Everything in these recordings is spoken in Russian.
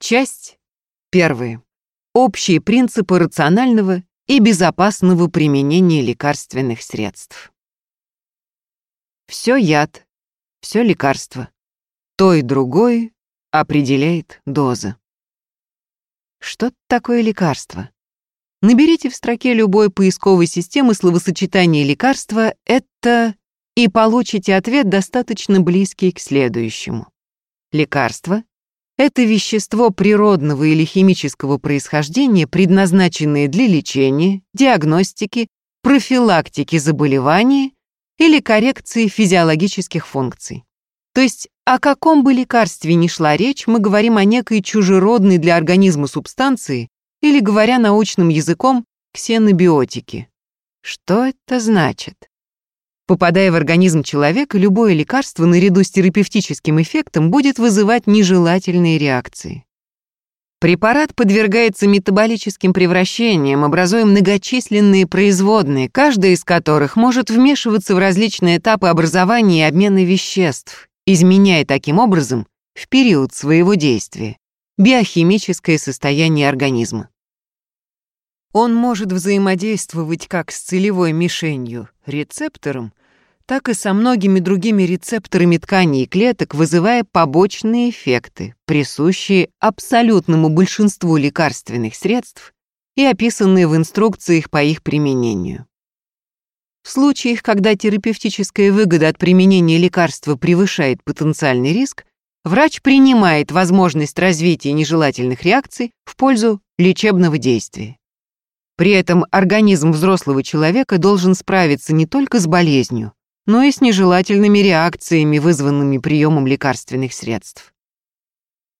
Часть первая. Общие принципы рационального и безопасного применения лекарственных средств. Все яд, все лекарство. То и другое определяет доза. Что такое лекарство? Наберите в строке любой поисковой системы словосочетание лекарства «это» и получите ответ достаточно близкий к следующему. Лекарство — это вещество природного или химического происхождения, предназначенное для лечения, диагностики, профилактики заболеваний или коррекции физиологических функций. То есть о каком бы лекарстве ни шла речь, мы говорим о некой чужеродной для организма субстанции, или, говоря научным языком, ксенобиотики. Что это значит? Попадая в организм человека, любое лекарство наряду с терапевтическим эффектом будет вызывать нежелательные реакции. Препарат подвергается метаболическим превращениям, образуя многочисленные производные, каждая из которых может вмешиваться в различные этапы образования и обмена веществ, изменяя таким образом в период своего действия биохимическое состояние организма. Он может взаимодействовать как с целевой мишенью, рецептором, так и со многими другими рецепторами тканей и клеток, вызывая побочные эффекты, присущие абсолютному большинству лекарственных средств и описанные в инструкциях по их применению. В случаях, когда терапевтическая выгода от применения лекарства превышает потенциальный риск, врач принимает возможность развития нежелательных реакций в пользу лечебного действия. При этом организм взрослого человека должен справиться не только с болезнью, но и с нежелательными реакциями, вызванными приемом лекарственных средств.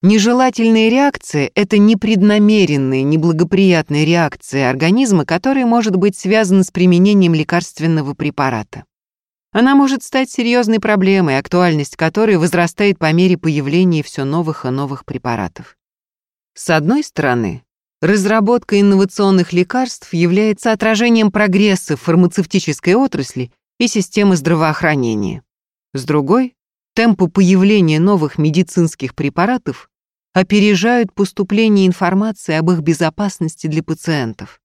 Нежелательная реакция – это непреднамеренная, неблагоприятная реакция организма, которая может быть связана с применением лекарственного препарата. Она может стать серьезной проблемой, актуальность которой возрастает по мере появления все новых и новых препаратов. С одной стороны, разработка инновационных лекарств является отражением прогресса в фармацевтической отрасли и системы здравоохранения. С другой, темпы появления новых медицинских препаратов опережают поступление информации об их безопасности для пациентов.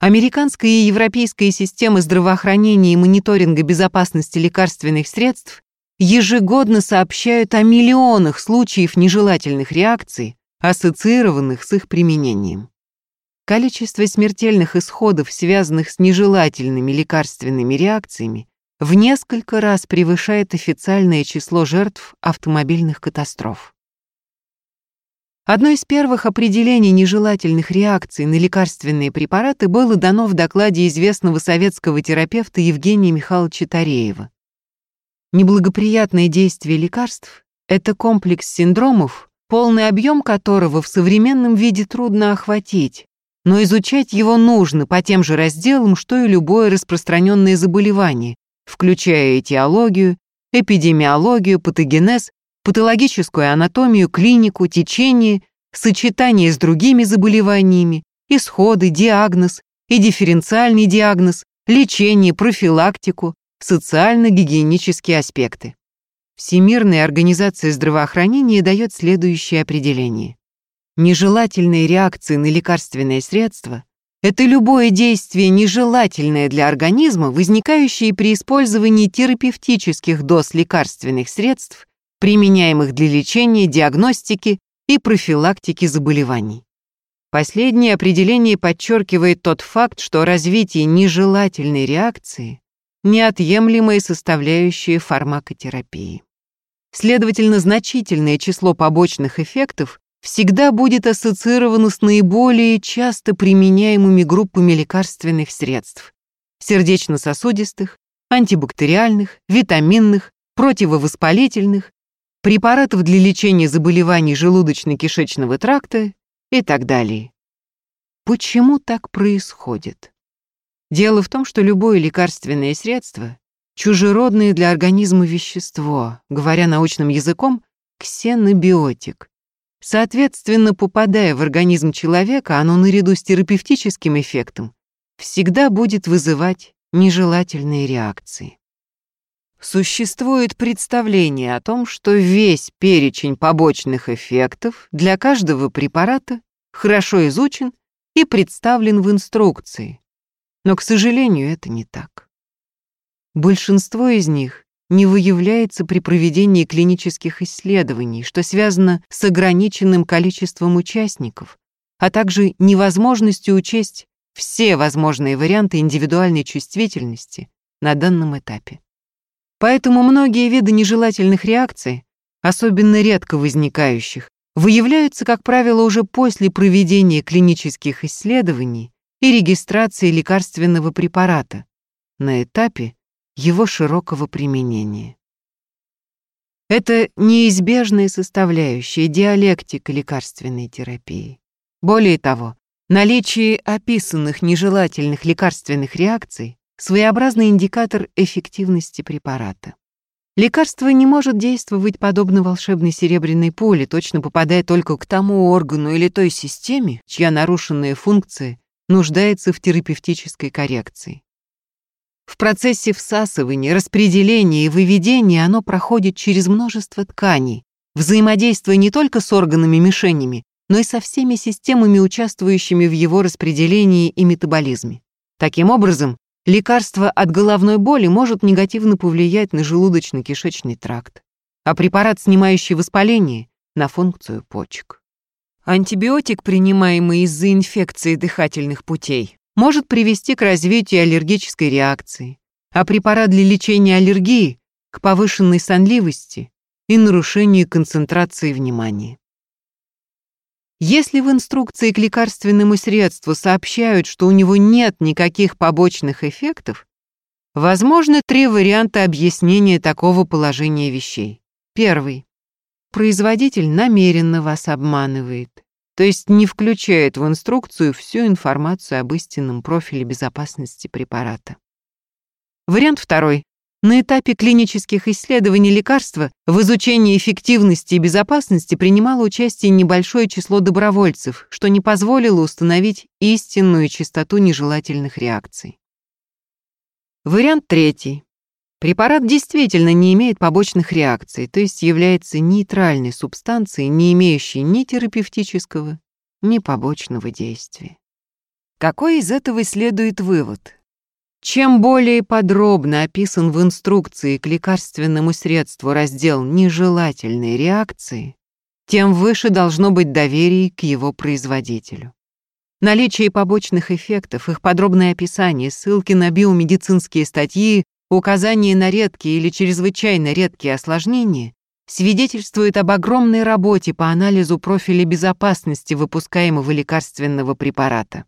Американская и европейская системы здравоохранения и мониторинга безопасности лекарственных средств ежегодно сообщают о миллионах случаев нежелательных реакций, ассоциированных с их применением. Количество смертельных исходов, связанных с нежелательными лекарственными реакциями, в несколько раз превышает официальное число жертв автомобильных катастроф. Одно из первых определений нежелательных реакций на лекарственные препараты было дано в докладе известного советского терапевта Евгения Михайловича Тареева. Неблагоприятное действие лекарств — это комплекс синдромов, полный объем которого в современном виде трудно охватить, но изучать его нужно по тем же разделам, что и любое распространенное заболевание, включая этиологию, эпидемиологию, патогенез патологическую анатомию, клинику, течение, сочетание с другими заболеваниями, исходы, диагноз и дифференциальный диагноз, лечение, профилактику, социально-гигиенические аспекты. Всемирная организация здравоохранения дает следующее определение. Нежелательные реакции на лекарственные средства – это любое действие, нежелательное для организма, возникающее при использовании терапевтических доз лекарственных средств применяемых для лечения, диагностики и профилактики заболеваний. Последнее определение подчеркивает тот факт, что развитие нежелательной реакции – неотъемлемая составляющая фармакотерапии. Следовательно, значительное число побочных эффектов всегда будет ассоциировано с наиболее часто применяемыми группами лекарственных средств – сердечно-сосудистых, антибактериальных, витаминных, противовоспалительных, препаратов для лечения заболеваний желудочно-кишечного тракта и так далее. Почему так происходит? Дело в том, что любое лекарственное средство — чужеродное для организма вещество, говоря научным языком, ксенобиотик. Соответственно, попадая в организм человека, оно наряду с терапевтическим эффектом всегда будет вызывать нежелательные реакции. существует представление о том, что весь перечень побочных эффектов для каждого препарата хорошо изучен и представлен в инструкции. Но, к сожалению, это не так. Большинство из них не выявляется при проведении клинических исследований, что связано с ограниченным количеством участников, а также невозможностью учесть все возможные варианты индивидуальной чувствительности на данном этапе. Поэтому многие виды нежелательных реакций, особенно редко возникающих, выявляются, как правило, уже после проведения клинических исследований и регистрации лекарственного препарата на этапе его широкого применения. Это неизбежная составляющая диалектика лекарственной терапии. Более того, наличие описанных нежелательных лекарственных реакций – своеобразный индикатор эффективности препарата. Лекарство не может действовать подобно волшебной серебряной пуле, точно попадая только к тому органу или той системе, чья нарушенная функция нуждается в терапевтической коррекции. В процессе всасывания, распределения и выведения оно проходит через множество тканей, взаимодействуя не только с органами-мишенями, но и со всеми системами, участвующими в его распределении и метаболизме. Таким образом, лекарство от головной боли может негативно повлиять на желудочно-кишечный тракт, а препарат, снимающий воспаление, на функцию почек. Антибиотик, принимаемый из-за инфекции дыхательных путей, может привести к развитию аллергической реакции, а препарат для лечения аллергии – к повышенной сонливости и нарушению концентрации внимания. Если в инструкции к лекарственному средству сообщают, что у него нет никаких побочных эффектов, возможны три варианта объяснения такого положения вещей. Первый. Производитель намеренно вас обманывает, то есть не включает в инструкцию всю информацию об истинном профиле безопасности препарата. Вариант второй. На этапе клинических исследований лекарства в изучении эффективности и безопасности принимало участие небольшое число добровольцев, что не позволило установить истинную частоту нежелательных реакций. Вариант третий. Препарат действительно не имеет побочных реакций, то есть является нейтральной субстанцией, не имеющей ни терапевтического, ни побочного действия. Какой из этого следует вывод? Чем более подробно описан в инструкции к лекарственному средству раздел «Нежелательные реакции», тем выше должно быть доверие к его производителю. Наличие побочных эффектов, их подробное описание, ссылки на биомедицинские статьи, указания на редкие или чрезвычайно редкие осложнения свидетельствуют об огромной работе по анализу профиля безопасности выпускаемого лекарственного препарата.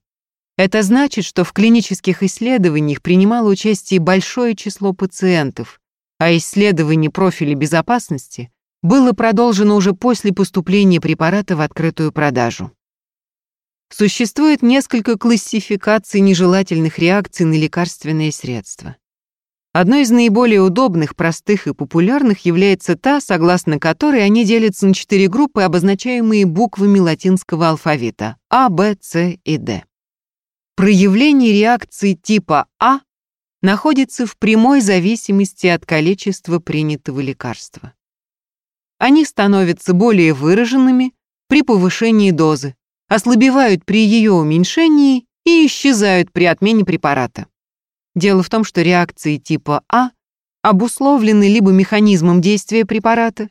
Это значит, что в клинических исследованиях принимало участие большое число пациентов, а исследование профиля безопасности было продолжено уже после поступления препарата в открытую продажу. Существует несколько классификаций нежелательных реакций на лекарственные средства. Одной из наиболее удобных, простых и популярных является та, согласно которой они делятся на четыре группы, обозначаемые буквами латинского алфавита А, Б, С и Д. Проявление реакции типа А находится в прямой зависимости от количества принятого лекарства. Они становятся более выраженными при повышении дозы, ослабевают при ее уменьшении и исчезают при отмене препарата. Дело в том, что реакции типа А обусловлены либо механизмом действия препарата,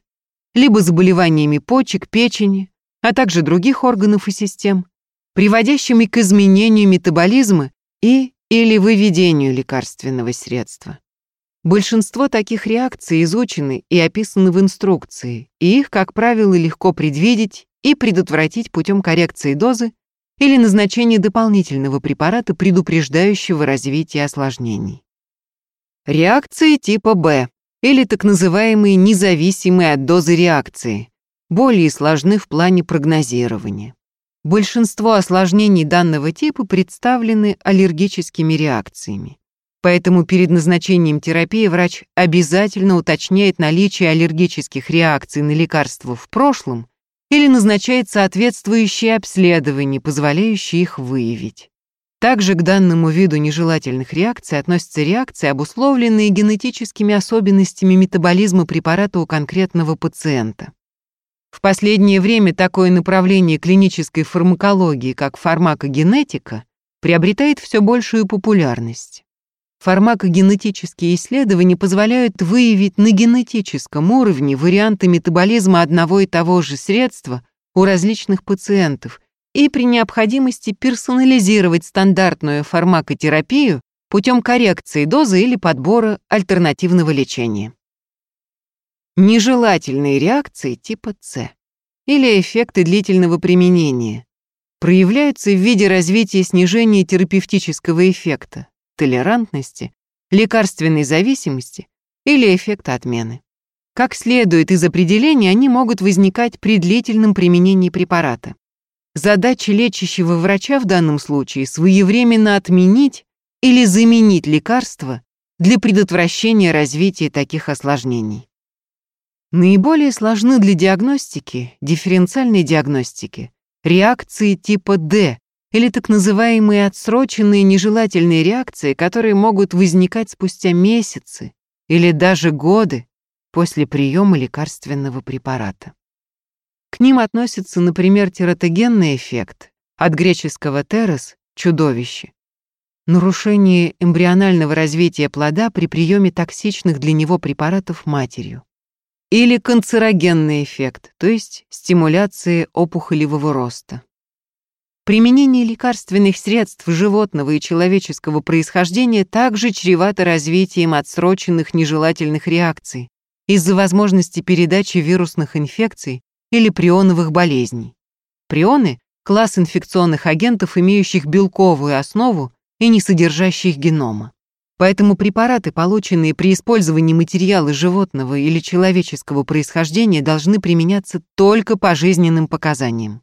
либо заболеваниями почек, печени, а также других органов и систем, приводящими к изменению метаболизма и или выведению лекарственного средства. Большинство таких реакций изучены и описаны в инструкции, и их, как правило, легко предвидеть и предотвратить путем коррекции дозы или назначения дополнительного препарата, предупреждающего развитие осложнений. Реакции типа Б или так называемые независимые от дозы реакции, более сложны в плане прогнозирования. Большинство осложнений данного типа представлены аллергическими реакциями. Поэтому перед назначением терапии врач обязательно уточняет наличие аллергических реакций на лекарства в прошлом или назначает соответствующие обследования, позволяющие их выявить. Также к данному виду нежелательных реакций относятся реакции, обусловленные генетическими особенностями метаболизма препарата у конкретного пациента. В последнее время такое направление клинической фармакологии, как фармакогенетика, приобретает все большую популярность. Фармакогенетические исследования позволяют выявить на генетическом уровне варианты метаболизма одного и того же средства у различных пациентов и при необходимости персонализировать стандартную фармакотерапию путем коррекции дозы или подбора альтернативного лечения. Нежелательные реакции типа С или эффекты длительного применения проявляются в виде развития снижения терапевтического эффекта, толерантности, лекарственной зависимости или эффекта отмены. Как следует из определения, они могут возникать при длительном применении препарата. Задача лечащего врача в данном случае своевременно отменить или заменить лекарство для предотвращения развития таких осложнений. Наиболее сложны для диагностики, дифференциальной диагностики, реакции типа D или так называемые отсроченные нежелательные реакции, которые могут возникать спустя месяцы или даже годы после приема лекарственного препарата. К ним относится, например, тератогенный эффект, от греческого «терес» — чудовище, нарушение эмбрионального развития плода при приеме токсичных для него препаратов матерью, или канцерогенный эффект, то есть стимуляция опухолевого роста. Применение лекарственных средств животного и человеческого происхождения также чревато развитием отсроченных нежелательных реакций из-за возможности передачи вирусных инфекций или прионовых болезней. Прионы — класс инфекционных агентов, имеющих белковую основу и не содержащих генома. Поэтому препараты, полученные при использовании материала животного или человеческого происхождения, должны применяться только по жизненным показаниям.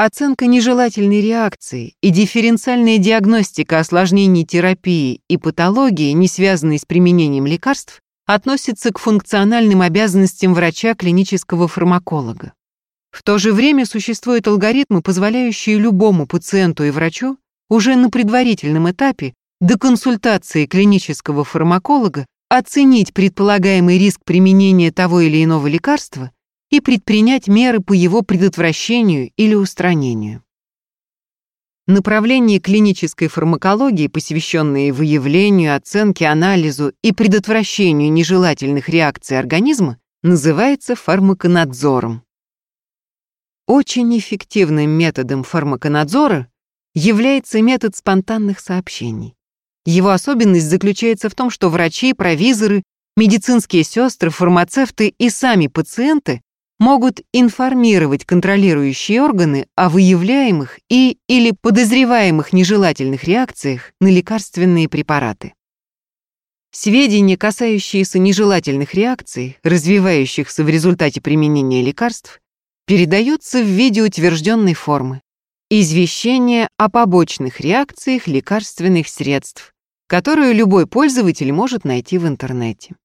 Оценка нежелательной реакции и дифференциальная диагностика осложнений терапии и патологии, не связанные с применением лекарств, относятся к функциональным обязанностям врача клинического фармаколога. В то же время существуют алгоритмы, позволяющие любому пациенту и врачу уже на предварительном этапе до консультации клинического фармаколога оценить предполагаемый риск применения того или иного лекарства и предпринять меры по его предотвращению или устранению. Направления клинической фармакологии, посвященные выявлению, оценке, анализу и предотвращению нежелательных реакций организма, называется фармаконадзором. Очень эффективным методом фармаконадзора является метод спонтанных сообщений. Его особенность заключается в том, что врачи, провизоры, медицинские сестры, фармацевты и сами пациенты могут информировать контролирующие органы о выявляемых и или подозреваемых нежелательных реакциях на лекарственные препараты. Сведения, касающиеся нежелательных реакций, развивающихся в результате применения лекарств, передаются в виде утвержденной формы. Извещение о побочных реакциях лекарственных средств, которую любой пользователь может найти в интернете.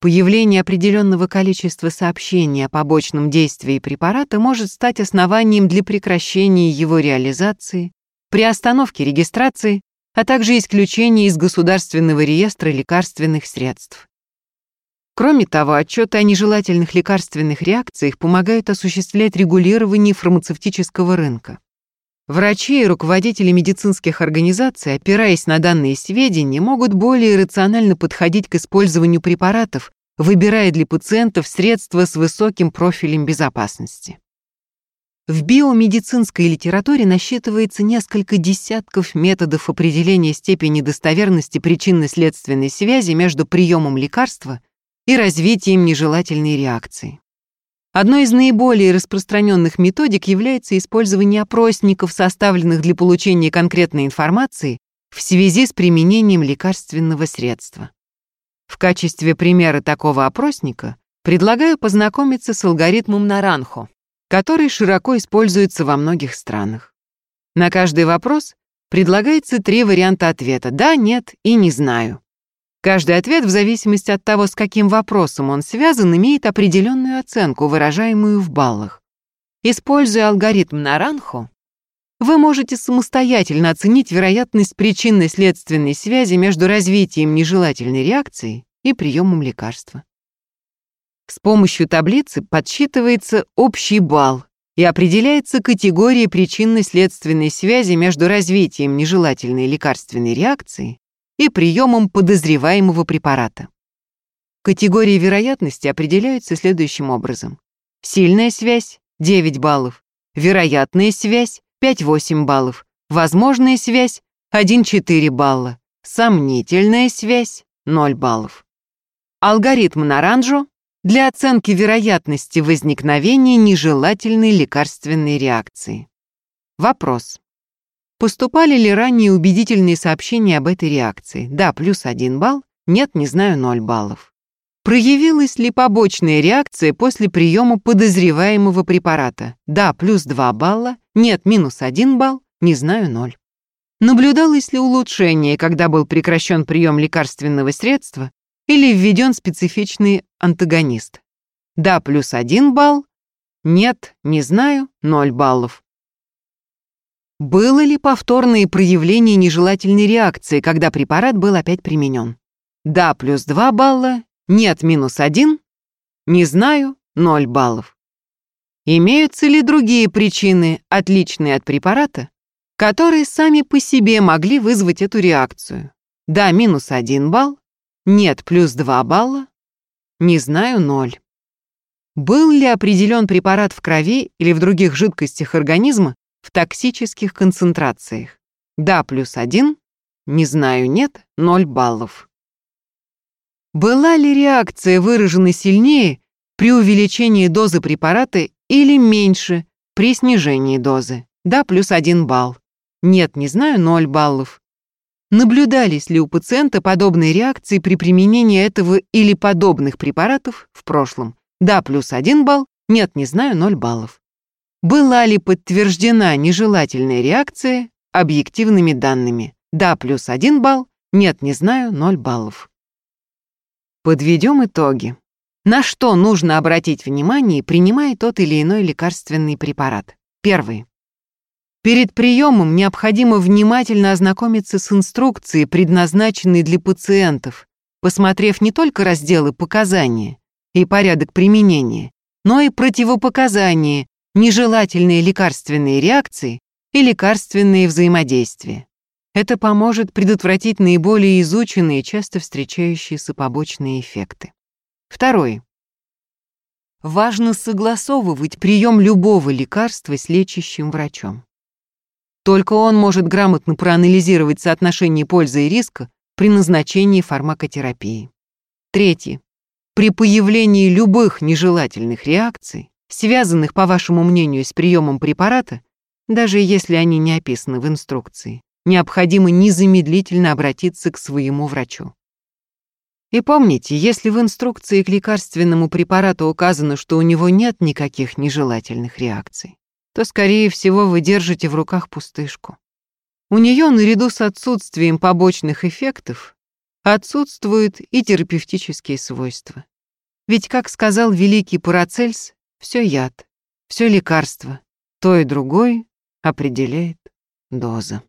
Появление определенного количества сообщений о побочном действии препарата может стать основанием для прекращения его реализации, приостановки регистрации, а также исключения из Государственного реестра лекарственных средств. Кроме того, отчеты о нежелательных лекарственных реакциях помогают осуществлять регулирование фармацевтического рынка. Врачи и руководители медицинских организаций, опираясь на данные сведения, могут более рационально подходить к использованию препаратов, выбирая для пациентов средства с высоким профилем безопасности. В биомедицинской литературе насчитывается несколько десятков методов определения степени достоверности причинно-следственной связи между приемом лекарства и развитием нежелательной реакции. Одной из наиболее распространенных методик является использование опросников, составленных для получения конкретной информации в связи с применением лекарственного средства. В качестве примера такого опросника предлагаю познакомиться с алгоритмом Наранхо, который широко используется во многих странах. На каждый вопрос предлагается три варианта ответа «да», «нет» и «не знаю». Каждый ответ, в зависимости от того, с каким вопросом он связан, имеет определенную оценку, выражаемую в баллах. Используя алгоритм Наранхо, вы можете самостоятельно оценить вероятность причинно-следственной связи между развитием нежелательной реакции и приемом лекарства. С помощью таблицы подсчитывается общий балл и определяется категория причинно-следственной связи между развитием нежелательной лекарственной реакции и приемом подозреваемого препарата. Категории вероятности определяются следующим образом. Сильная связь — 9 баллов, вероятная связь 5-8 баллов. Возможная связь 1-4 балла. Сомнительная связь 0 баллов. Алгоритм Наранжо для оценки вероятности возникновения нежелательной лекарственной реакции. Вопрос. Поступали ли ранее убедительные сообщения об этой реакции? Да, плюс 1 балл, нет, не знаю, 0 баллов. Проявилась ли побочная реакция после приема подозреваемого препарата? Да, плюс 2 балла, нет, минус 1 балл, не знаю, 0. Наблюдалось ли улучшение, когда был прекращен прием лекарственного средства или введен специфичный антагонист? Да, плюс 1 балл, нет, не знаю, 0 баллов. Было ли повторное проявление нежелательной реакции, когда препарат был опять применен? Да, плюс 2 балла, нет, минус один. Не знаю, ноль баллов. Имеются ли другие причины, отличные от препарата, которые сами по себе могли вызвать эту реакцию? Да, минус один балл. Нет, плюс два балла. Не знаю, ноль. Был ли определен препарат в крови или в других жидкостях организма в токсических концентрациях? Да, плюс один. Не знаю, нет, ноль баллов. Была ли реакция выражена сильнее при увеличении дозы препарата или меньше при снижении дозы? Да, плюс один балл. Нет, не знаю, ноль баллов. Наблюдались ли у пациента подобные реакции при применении этого или подобных препаратов в прошлом? Да, плюс один балл. Нет, не знаю, ноль баллов. Была ли подтверждена нежелательная реакция объективными данными? Да, плюс один балл. Нет, не знаю, ноль баллов. Подведем итоги. На что нужно обратить внимание, принимая тот или иной лекарственный препарат? Первый. Перед приемом необходимо внимательно ознакомиться с инструкцией, предназначенной для пациентов, посмотрев не только разделы показания и порядок применения, но и противопоказания, нежелательные лекарственные реакции и лекарственные взаимодействия. Это поможет предотвратить наиболее изученные, часто встречающиеся побочные эффекты. Второе. Важно согласовывать прием любого лекарства с лечащим врачом. Только он может грамотно проанализировать соотношение пользы и риска при назначении фармакотерапии. Третье. При появлении любых нежелательных реакций, связанных, по вашему мнению, с приемом препарата, даже если они не описаны в инструкции, необходимо незамедлительно обратиться к своему врачу. И помните, если в инструкции к лекарственному препарату указано, что у него нет никаких нежелательных реакций, то, скорее всего, вы держите в руках пустышку. У нее, наряду с отсутствием побочных эффектов, отсутствуют и терапевтические свойства. Ведь, как сказал великий Парацельс, все яд, все лекарство, то и другое определяет доза.